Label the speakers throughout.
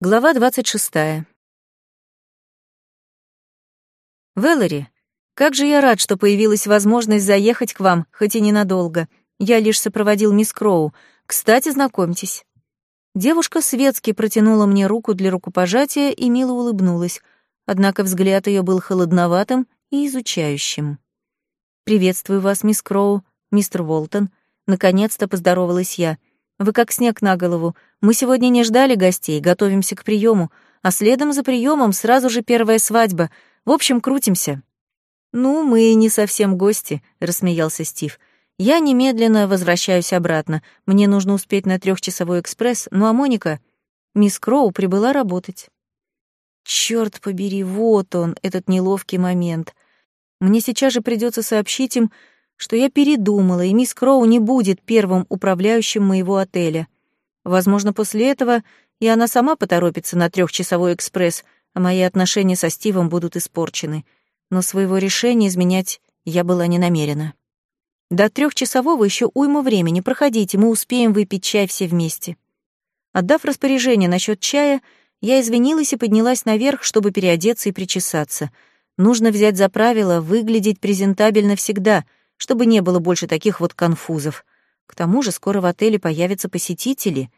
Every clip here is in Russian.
Speaker 1: Глава 26. Вэллори, как же я рад, что появилась возможность заехать к вам, хоть и ненадолго. Я лишь сопроводил мисс Кроу. Кстати, знакомьтесь. Девушка светски протянула мне руку для рукопожатия и мило улыбнулась, однако взгляд ее был холодноватым и изучающим. «Приветствую вас, мисс Кроу, мистер Волтон», — наконец-то поздоровалась я — вы как снег на голову. Мы сегодня не ждали гостей, готовимся к приему, а следом за приемом сразу же первая свадьба. В общем, крутимся. Ну, мы не совсем гости, рассмеялся Стив. Я немедленно возвращаюсь обратно. Мне нужно успеть на трехчасовой экспресс, ну а Моника, мисс Кроу прибыла работать. Черт побери, вот он, этот неловкий момент. Мне сейчас же придется сообщить им, что я передумала, и мисс Кроу не будет первым управляющим моего отеля. Возможно, после этого и она сама поторопится на трехчасовой экспресс, а мои отношения со Стивом будут испорчены. Но своего решения изменять я была не намерена. До трехчасового еще уйма времени, проходите, мы успеем выпить чай все вместе. Отдав распоряжение насчет чая, я извинилась и поднялась наверх, чтобы переодеться и причесаться. Нужно взять за правило выглядеть презентабельно всегда — чтобы не было больше таких вот конфузов. К тому же скоро в отеле появятся посетители.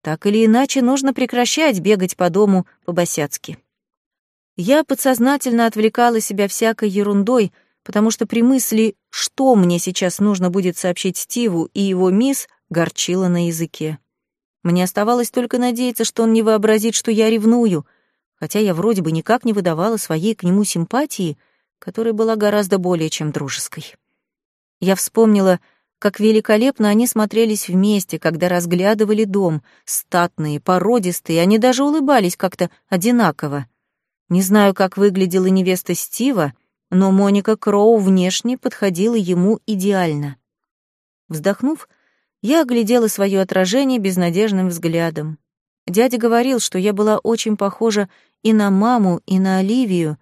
Speaker 1: Так или иначе, нужно прекращать бегать по дому по-босяцки. Я подсознательно отвлекала себя всякой ерундой, потому что при мысли, что мне сейчас нужно будет сообщить Стиву и его мисс, горчила на языке. Мне оставалось только надеяться, что он не вообразит, что я ревную, хотя я вроде бы никак не выдавала своей к нему симпатии, которая была гораздо более чем дружеской. Я вспомнила, как великолепно они смотрелись вместе, когда разглядывали дом, статные, породистые, они даже улыбались как-то одинаково. Не знаю, как выглядела невеста Стива, но Моника Кроу внешне подходила ему идеально. Вздохнув, я оглядела свое отражение безнадежным взглядом. Дядя говорил, что я была очень похожа и на маму, и на Оливию,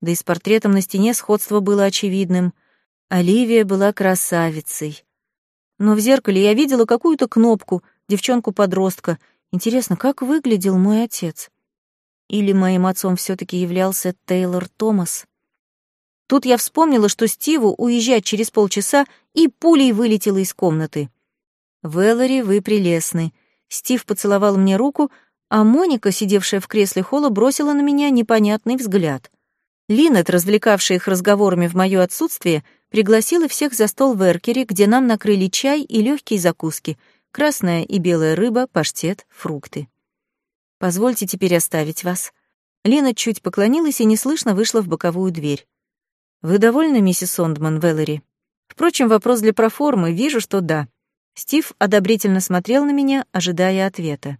Speaker 1: да и с портретом на стене сходство было очевидным — Оливия была красавицей. Но в зеркале я видела какую-то кнопку, девчонку-подростка. Интересно, как выглядел мой отец? Или моим отцом все таки являлся Тейлор Томас? Тут я вспомнила, что Стиву уезжать через полчаса и пулей вылетела из комнаты. «Вэллори, вы прелестны». Стив поцеловал мне руку, а Моника, сидевшая в кресле холла, бросила на меня непонятный взгляд. Линет, развлекавшая их разговорами в моё отсутствие, пригласила всех за стол в Эркере, где нам накрыли чай и легкие закуски, красная и белая рыба, паштет, фрукты. «Позвольте теперь оставить вас». Лина чуть поклонилась и неслышно вышла в боковую дверь. «Вы довольны, миссис Сондман, Веллери?» Впрочем, вопрос для проформы, вижу, что да. Стив одобрительно смотрел на меня, ожидая ответа.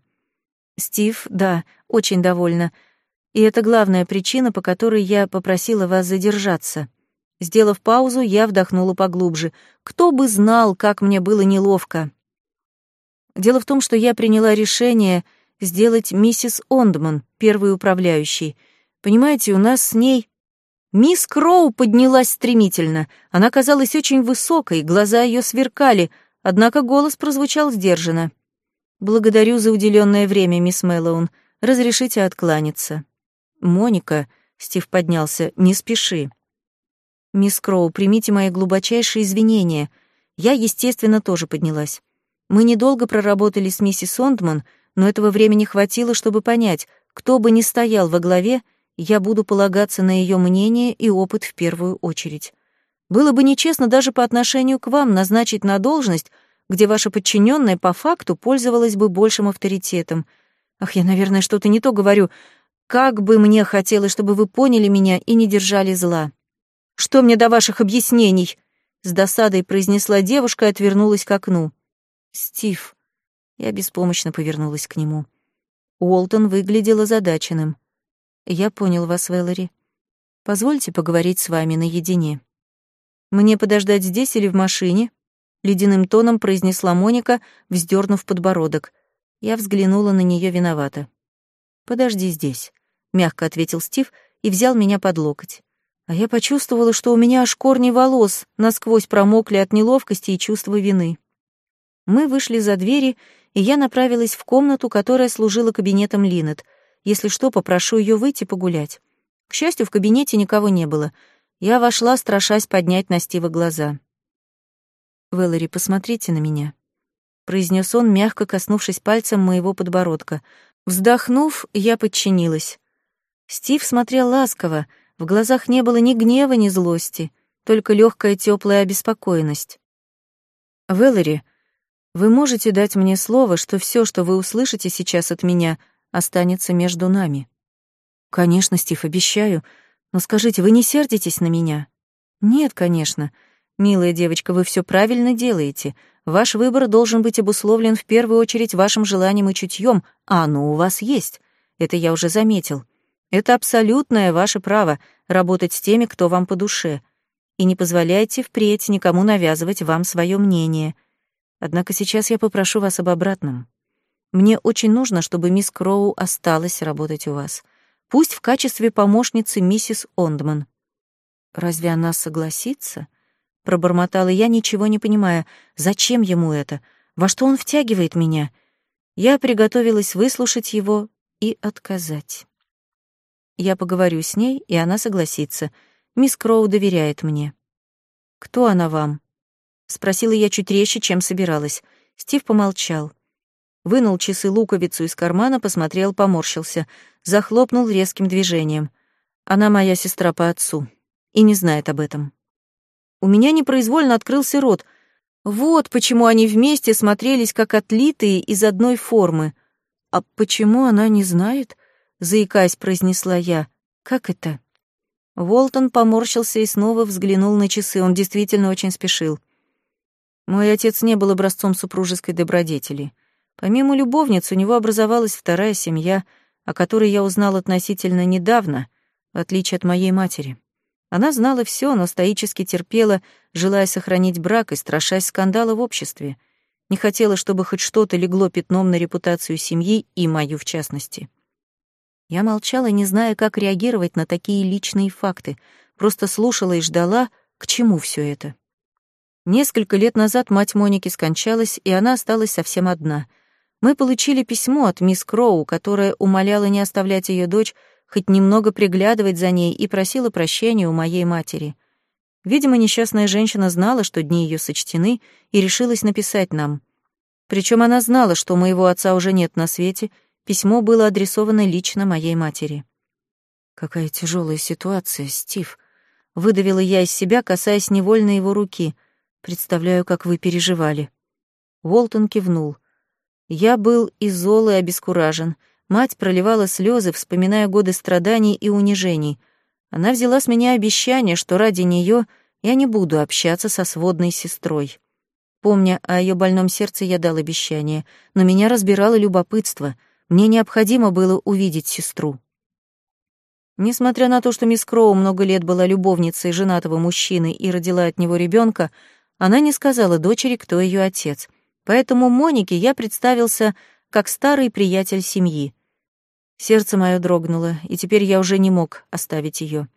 Speaker 1: «Стив, да, очень довольна. И это главная причина, по которой я попросила вас задержаться. Сделав паузу, я вдохнула поглубже. Кто бы знал, как мне было неловко. Дело в том, что я приняла решение сделать миссис Ондман первой управляющей. Понимаете, у нас с ней... Мисс Кроу поднялась стремительно. Она казалась очень высокой, глаза ее сверкали, однако голос прозвучал сдержанно. «Благодарю за уделенное время, мисс Мэллоун. Разрешите откланяться». «Моника», — Стив поднялся, — «не спеши». «Мисс Кроу, примите мои глубочайшие извинения. Я, естественно, тоже поднялась. Мы недолго проработали с миссис Сондман, но этого времени хватило, чтобы понять, кто бы ни стоял во главе, я буду полагаться на ее мнение и опыт в первую очередь. Было бы нечестно даже по отношению к вам назначить на должность, где ваша подчиненная по факту пользовалась бы большим авторитетом. Ах, я, наверное, что-то не то говорю. Как бы мне хотелось, чтобы вы поняли меня и не держали зла. Что мне до ваших объяснений? С досадой произнесла девушка и отвернулась к окну. Стив. Я беспомощно повернулась к нему. Уолтон выглядел озадаченным. Я понял вас, Вэллори. Позвольте поговорить с вами наедине. Мне подождать здесь или в машине? Ледяным тоном произнесла Моника, вздернув подбородок. Я взглянула на нее виновато. «Подожди здесь», — мягко ответил Стив и взял меня под локоть а я почувствовала, что у меня аж корни волос насквозь промокли от неловкости и чувства вины. Мы вышли за двери, и я направилась в комнату, которая служила кабинетом Линет. Если что, попрошу ее выйти погулять. К счастью, в кабинете никого не было. Я вошла, страшась поднять на Стива глаза. «Вэллори, посмотрите на меня», — произнес он, мягко коснувшись пальцем моего подбородка. Вздохнув, я подчинилась. Стив смотрел ласково, в глазах не было ни гнева, ни злости, только легкая теплая обеспокоенность. «Вэллори, вы можете дать мне слово, что все, что вы услышите сейчас от меня, останется между нами?» «Конечно, Стив, обещаю. Но скажите, вы не сердитесь на меня?» «Нет, конечно. Милая девочка, вы все правильно делаете. Ваш выбор должен быть обусловлен в первую очередь вашим желанием и чутьем, а оно у вас есть. Это я уже заметил. Это абсолютное ваше право — работать с теми, кто вам по душе. И не позволяйте впредь никому навязывать вам свое мнение. Однако сейчас я попрошу вас об обратном. Мне очень нужно, чтобы мисс Кроу осталась работать у вас. Пусть в качестве помощницы миссис Ондман. Разве она согласится? Пробормотала я, ничего не понимая. Зачем ему это? Во что он втягивает меня? Я приготовилась выслушать его и отказать. Я поговорю с ней, и она согласится. Мисс Кроу доверяет мне. «Кто она вам?» — спросила я чуть резче, чем собиралась. Стив помолчал. Вынул часы-луковицу из кармана, посмотрел, поморщился. Захлопнул резким движением. Она моя сестра по отцу. И не знает об этом. У меня непроизвольно открылся рот. Вот почему они вместе смотрелись как отлитые из одной формы. А почему она не знает? Заикаясь, произнесла я. Как это? Волтон поморщился и снова взглянул на часы. Он действительно очень спешил. Мой отец не был образцом супружеской добродетели. Помимо любовниц, у него образовалась вторая семья, о которой я узнал относительно недавно, в отличие от моей матери. Она знала все, но стоически терпела, желая сохранить брак и страшась скандала в обществе. Не хотела, чтобы хоть что-то легло пятном на репутацию семьи и мою в частности. Я молчала, не зная, как реагировать на такие личные факты, просто слушала и ждала, к чему все это. Несколько лет назад мать Моники скончалась, и она осталась совсем одна. Мы получили письмо от мисс Кроу, которая умоляла не оставлять ее дочь хоть немного приглядывать за ней и просила прощения у моей матери. Видимо, несчастная женщина знала, что дни ее сочтены, и решилась написать нам. Причем она знала, что моего отца уже нет на свете, письмо было адресовано лично моей матери. «Какая тяжелая ситуация, Стив», — выдавила я из себя, касаясь невольно его руки. «Представляю, как вы переживали». Уолтон кивнул. Я был и зол, и обескуражен — Мать проливала слезы, вспоминая годы страданий и унижений. Она взяла с меня обещание, что ради нее я не буду общаться со сводной сестрой. Помня о ее больном сердце, я дал обещание, но меня разбирало любопытство. Мне необходимо было увидеть сестру. Несмотря на то, что мисс Кроу много лет была любовницей женатого мужчины и родила от него ребенка, она не сказала дочери, кто ее отец. Поэтому Монике я представился как старый приятель семьи. Сердце мое дрогнуло, и теперь я уже не мог оставить ее.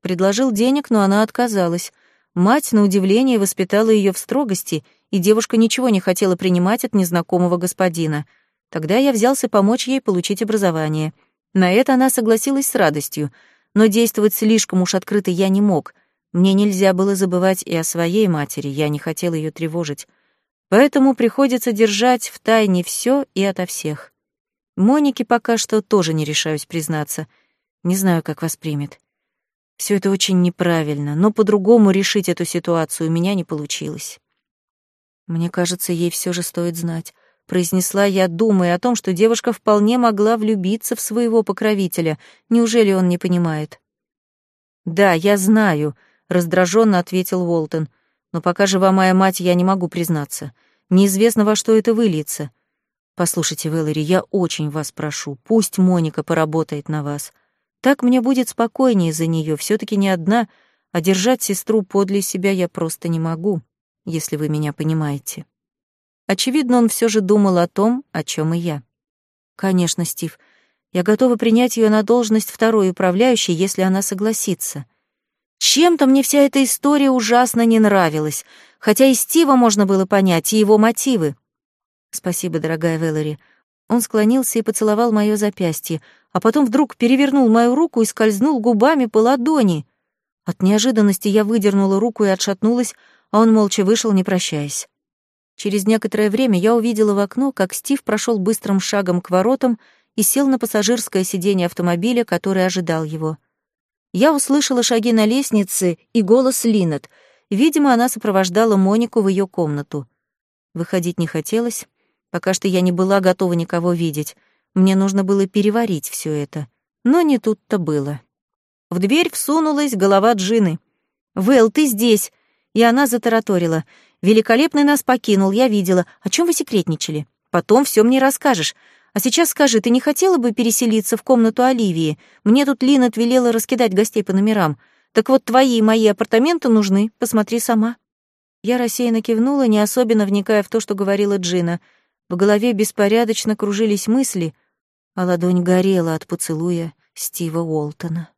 Speaker 1: Предложил денег, но она отказалась. Мать, на удивление, воспитала ее в строгости, и девушка ничего не хотела принимать от незнакомого господина. Тогда я взялся помочь ей получить образование. На это она согласилась с радостью, но действовать слишком уж открыто я не мог. Мне нельзя было забывать и о своей матери, я не хотел ее тревожить. Поэтому приходится держать в тайне все и ото всех. Монике пока что тоже не решаюсь признаться. Не знаю, как воспримет. Все это очень неправильно, но по-другому решить эту ситуацию у меня не получилось. Мне кажется, ей все же стоит знать. Произнесла я, думая о том, что девушка вполне могла влюбиться в своего покровителя. Неужели он не понимает? «Да, я знаю», — раздраженно ответил Уолтон. Но пока жива моя мать, я не могу признаться. Неизвестно, во что это выльется. Послушайте, Вэллори, я очень вас прошу, пусть Моника поработает на вас. Так мне будет спокойнее за нее, все таки не одна, а держать сестру подле себя я просто не могу, если вы меня понимаете. Очевидно, он все же думал о том, о чем и я. Конечно, Стив, я готова принять ее на должность второй управляющей, если она согласится. Чем-то мне вся эта история ужасно не нравилась, хотя и Стива можно было понять, и его мотивы. Спасибо, дорогая Вэллори. Он склонился и поцеловал моё запястье, а потом вдруг перевернул мою руку и скользнул губами по ладони. От неожиданности я выдернула руку и отшатнулась, а он молча вышел, не прощаясь. Через некоторое время я увидела в окно, как Стив прошел быстрым шагом к воротам и сел на пассажирское сиденье автомобиля, который ожидал его. Я услышала шаги на лестнице и голос Линет. Видимо, она сопровождала Монику в ее комнату. Выходить не хотелось. Пока что я не была готова никого видеть. Мне нужно было переварить все это. Но не тут-то было. В дверь всунулась голова Джины. «Вэл, ты здесь!» И она затараторила. «Великолепный нас покинул, я видела. О чем вы секретничали? Потом все мне расскажешь. А сейчас скажи, ты не хотела бы переселиться в комнату Оливии? Мне тут Лина велела раскидать гостей по номерам. Так вот, твои и мои апартаменты нужны, посмотри сама». Я рассеянно кивнула, не особенно вникая в то, что говорила Джина. В голове беспорядочно кружились мысли, а ладонь горела от поцелуя Стива Уолтона.